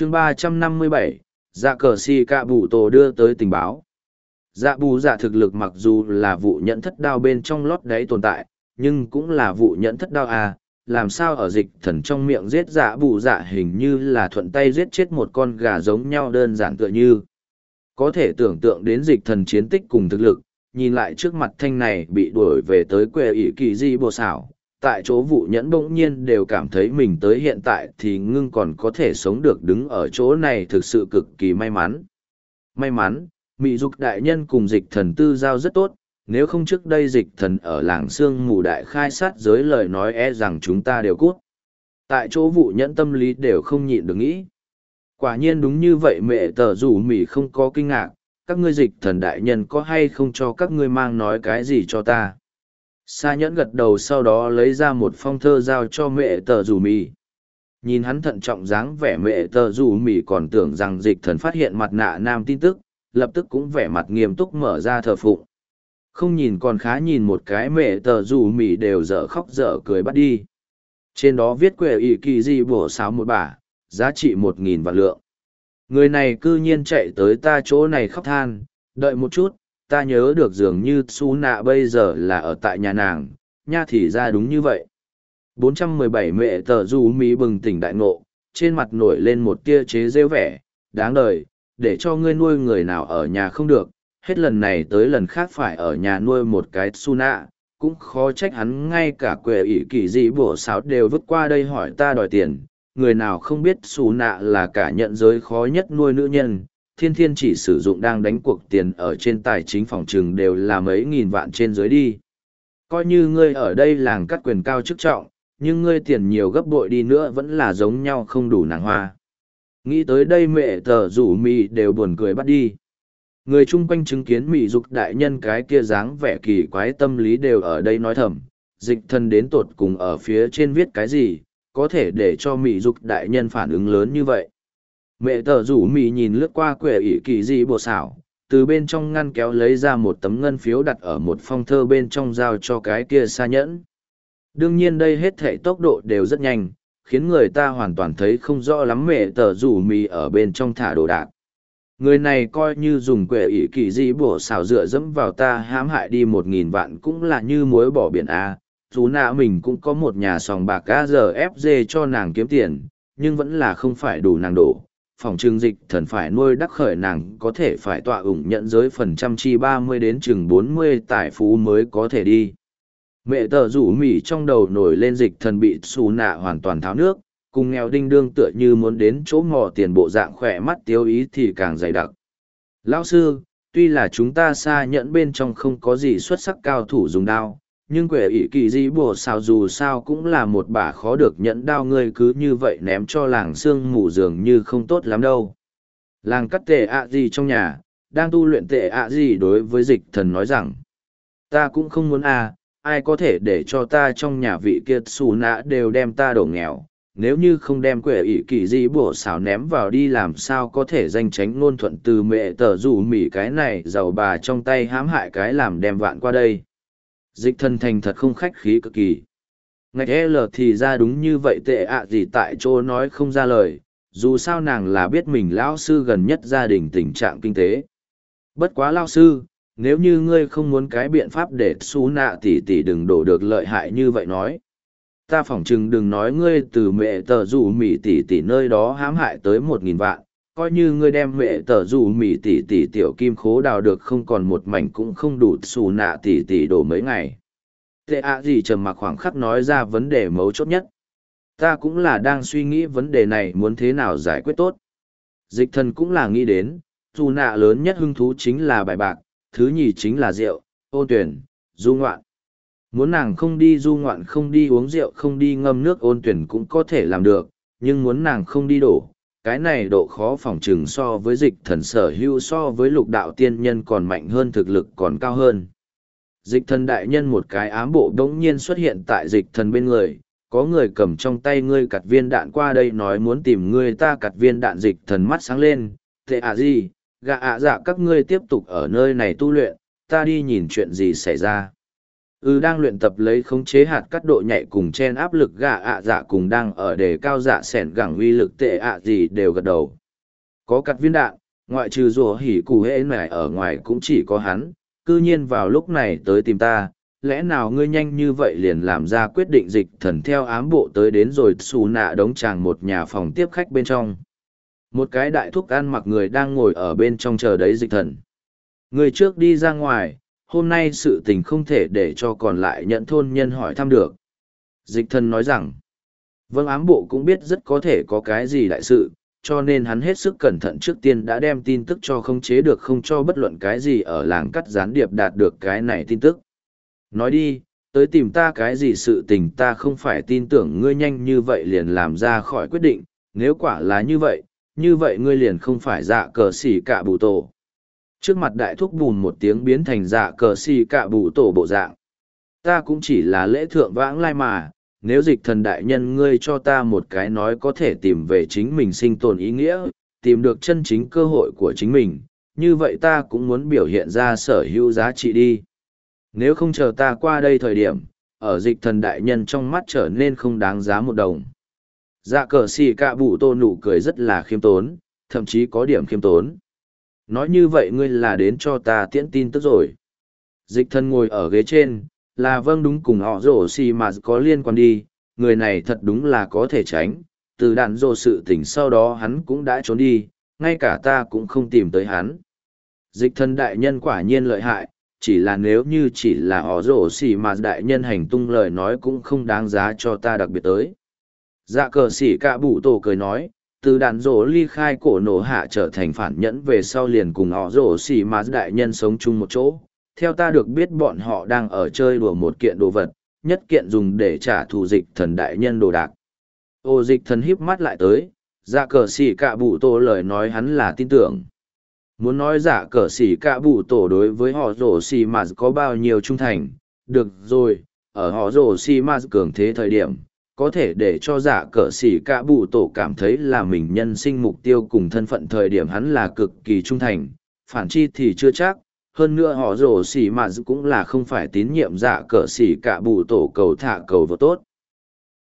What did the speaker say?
chương ba trăm năm mươi bảy dạ cờ si cạ bù tổ đưa tới tình báo. Dạ bù dạ thực lực mặc dù là vụ nhận thất đao bên trong lót đáy tồn tại, nhưng cũng là vụ nhận thất đao à làm sao ở dịch thần trong miệng giết dạ bù dạ hình như là thuận tay giết chết một con gà giống nhau đơn giản tựa như. Có thể tưởng tượng đến dịch thần chiến tích cùng thực lực, nhìn lại trước mặt thanh này bị đuổi về tới quê ỷ kỳ di bồ xảo tại chỗ vụ nhẫn bỗng nhiên đều cảm thấy mình tới hiện tại thì ngưng còn có thể sống được đứng ở chỗ này thực sự cực kỳ may mắn. May mắn mỹ dục đại nhân cùng dịch thần tư giao rất tốt, nếu không trước đây dịch thần ở làng sương mù đại khai sát giới lời nói e rằng chúng ta đều cút. Tại chỗ vụ nhẫn tâm lý đều không nhịn được nghĩ. Quả nhiên đúng như vậy mẹ tờ rủ mỹ không có kinh ngạc, các ngươi dịch thần đại nhân có hay không cho các ngươi mang nói cái gì cho ta? Sa nhẫn gật đầu sau đó lấy ra một phong thơ giao cho mẹ tờ rủ mì. Nhìn hắn thận trọng dáng vẻ mẹ tờ rủ mì còn tưởng rằng dịch thần phát hiện mặt nạ nam tin tức, lập tức cũng vẻ mặt nghiêm túc mở ra thờ phụng. Không nhìn còn khá nhìn một cái mẹ tờ rủ mì đều dở khóc dở cười bắt đi. Trên đó viết quệ ỷ kỳ di bổ sáo một bả giá trị một nghìn vạn lượng. Người này c ư nhiên chạy tới ta chỗ này khóc than, đợi một chút ta nhớ được dường như su nạ bây giờ là ở tại nhà nàng, nha thì ra đúng như vậy. 417 mẹ tờ du mỹ bừng tỉnh đại ngộ, trên mặt nổi lên một tia chế rêu vẻ, đáng đời, để cho ngươi nuôi người nào ở nhà không được, hết lần này tới lần khác phải ở nhà nuôi một cái su nạ cũng khó trách hắn ngay cả quệ ỷ kỳ dị bổ sáo đều vứt qua đây hỏi ta đòi tiền, người nào không biết xù nạ là cả nhận giới khó nhất nuôi nữ nhân thiên thiên chỉ sử dụng đang đánh cuộc tiền ở trên tài chính phòng trừng đều là mấy nghìn vạn trên dưới đi. Coi như ngươi ở đây làng cắt quyền cao chức trọng, nhưng ngươi tiền nhiều gấp bội đi nữa vẫn là giống nhau không đủ nàng hoa. Nghĩ tới đây mẹ tờ rủ mì đều buồn cười bắt đi. Người chung quanh chứng kiến mị dục đại nhân cái kia dáng vẻ kỳ quái tâm lý đều ở đây nói thầm, dịch thân đến tột cùng ở phía trên viết cái gì, có thể để cho mị dục đại nhân phản ứng lớn như vậy mẹ tờ rủ mì nhìn lướt qua quệ ỷ kỳ dị bộ xảo, từ bên trong ngăn kéo lấy ra một tấm ngân phiếu đặt ở một phong thơ bên trong giao cho cái kia xa nhẫn. Đương nhiên đây hết thể tốc độ đều rất nhanh, khiến người ta hoàn toàn thấy không rõ lắm mẹ tờ rủ mì ở bên trong thả đồ đạc. Người này coi như dùng quệ ỷ kỳ dị bổ xảo dựa dẫm vào ta hãm hại đi một nghìn vạn cũng là như muối bỏ biển a. Dù nạ mình cũng có một nhà sòng bạc a giờ fg cho nàng kiếm tiền, nhưng vẫn là không phải đủ nàng đổ phòng trường dịch thần phải nuôi đắc khởi nàng có thể phải tọa ủng nhận giới phần trăm chi ba mươi đến chừng bốn mươi tài phú mới có thể đi. Mẹ tờ rủ mỉ trong đầu nổi lên dịch thần bị xù nạ hoàn toàn tháo nước, cùng nghèo đinh đương tựa như muốn đến chỗ mò tiền bộ dạng khỏe mắt tiêu ý thì càng dày đặc. Lão sư, tuy là chúng ta xa nhận bên trong không có gì xuất sắc cao thủ dùng đao, nhưng quẻ ỷ kỳ di bồ sao dù sao cũng là một bà khó được nhẫn đao ngươi cứ như vậy ném cho làng sương mù dường như không tốt lắm đâu. Làng cắt tệ ạ gì trong nhà, đang tu luyện tệ ạ gì đối với dịch thần nói rằng, ta cũng không muốn à ai có thể để cho ta trong nhà vị kiệt xù nã đều đem ta đổ nghèo. Nếu như không đem quẻ ỷ kỳ di bổ xảo ném vào đi làm sao có thể danh tránh ngôn thuận từ mẹ tờ rủ mỉ cái này giàu bà trong tay hãm hại cái làm đem vạn qua đây? Dịch thần thành thật không khách khí cực kỳ. Ngạch l thì ra đúng như vậy tệ ạ gì tại chỗ nói không ra lời, dù sao nàng là biết mình lão sư gần nhất gia đình tình trạng kinh tế. Bất quá lao sư, nếu như ngươi không muốn cái biện pháp để xú nạ tỉ tỉ đừng đổ được lợi hại như vậy nói. Ta phỏng chừng đừng nói ngươi từ mẹ tờ rủ mỹ tỉ tỉ nơi đó hãm hại tới một nghìn vạn coi như ngươi đem huệ tờ dù mỉ tỷ tỷ tiểu kim khố đào được không còn một mảnh cũng không đủ xù nạ tỷ tỷ đổ mấy ngày. Tệ ạ gì trầm mặc khoảng khắc nói ra vấn đề mấu chốt nhất. Ta cũng là đang suy nghĩ vấn đề này muốn thế nào giải quyết tốt. Dịch thần cũng là nghĩ đến, dù nạ lớn nhất hưng thú chính là bài bạc, thứ nhì chính là rượu ôn tuyển, du ngoạn. Muốn nàng không đi du ngoạn, không đi uống rượu, không đi ngâm nước, ôn tuyển cũng có thể làm được, nhưng muốn nàng không đi đổ cái này độ khó phòng trừng so với dịch thần sở hữu so với lục đạo tiên nhân còn mạnh hơn thực lực còn cao hơn. Dịch thần đại nhân một cái ám bộ đống nhiên xuất hiện tại dịch thần bên người, có người cầm trong tay ngươi cặt viên đạn qua đây nói muốn tìm ngươi ta cặt viên đạn dịch thần mắt sáng lên, tệ à gì, gạ ạ dạ các ngươi tiếp tục ở nơi này tu luyện, ta đi nhìn chuyện gì xảy ra ư đang luyện tập lấy khống chế hạt cắt độ nhạy cùng chen áp lực gà ạ dạ cùng đang ở đề cao dạ sẻn gẳng uy lực tệ ạ gì đều gật đầu. Có cắt viên đạn, ngoại trừ rùa hỉ cụ hễ mải ở ngoài cũng chỉ có hắn. Cư nhiên vào lúc này tới tìm ta, lẽ nào ngươi nhanh như vậy liền làm ra quyết định dịch thần theo ám bộ tới đến rồi xù nạ đống tràng một nhà phòng tiếp khách bên trong. Một cái đại thúc ăn mặc người đang ngồi ở bên trong chờ đấy dịch thần. Người trước đi ra ngoài hôm nay sự tình không thể để cho còn lại nhận thôn nhân hỏi thăm được. Dịch thần nói rằng vâng ám bộ cũng biết rất có thể có cái gì đại sự, cho nên hắn hết sức cẩn thận trước tiên đã đem tin tức cho không chế được không cho bất luận cái gì ở làng cắt gián điệp đạt được cái này tin tức. Nói đi, tới tìm ta cái gì sự tình ta không phải tin tưởng ngươi nhanh như vậy liền làm ra khỏi quyết định, nếu quả là như vậy như vậy ngươi liền không phải dạ cờ xỉ cả bù tổ trước mặt đại thúc bùn một tiếng biến thành dạ cờ xì cạ bù tổ bộ dạng. Ta cũng chỉ là lễ thượng vãng lai mà, nếu dịch thần đại nhân ngươi cho ta một cái nói có thể tìm về chính mình sinh tồn ý nghĩa, tìm được chân chính cơ hội của chính mình, như vậy ta cũng muốn biểu hiện ra sở hữu giá trị đi. Nếu không chờ ta qua đây thời điểm, ở dịch thần đại nhân trong mắt trở nên không đáng giá một đồng. Dạ cờ xì cạ bụ tô nụ cười rất là khiêm tốn, thậm chí có điểm khiêm tốn nói như vậy ngươi là đến cho ta tiễn tin tức rồi. Dịch thân ngồi ở ghế trên, là vâng đúng cùng họ rổ xì mà có liên quan đi, người này thật đúng là có thể tránh, từ đạn rổ sự tỉnh sau đó hắn cũng đã trốn đi, ngay cả ta cũng không tìm tới hắn. Dịch thân đại nhân quả nhiên lợi hại, chỉ là nếu như chỉ là họ rổ xì mà đại nhân hành tung lời nói cũng không đáng giá cho ta đặc biệt tới. Dạ cờ xỉ cạ bụ tổ cười nói từ đàn rổ ly khai cổ nổ hạ trở thành phản nhẫn về sau liền cùng họ rổ xì mà đại nhân sống chung một chỗ. Theo ta được biết bọn họ đang ở chơi đùa một kiện đồ vật, nhất kiện dùng để trả thù dịch thần đại nhân đồ đạc. Ô, dịch thần híp mắt lại tới dạ cờ xì cạ bụ tổ lời nói hắn là tin tưởng. Muốn nói giả cờ xỉ cạ bụ tổ đối với họ rổ xì mà có bao nhiêu trung thành, được rồi, ở họ rổ xì mà cường thế thời điểm có thể để cho giả cờ xỉ cả bụ tổ cảm thấy là mình nhân sinh mục tiêu cùng thân phận thời điểm hắn là cực kỳ trung thành, phản chi thì chưa chắc. Hơn nữa họ rổ xỉ mà cũng là không phải tín nhiệm giả cờ xỉ cả bụ tổ cầu thả cầu vô tốt.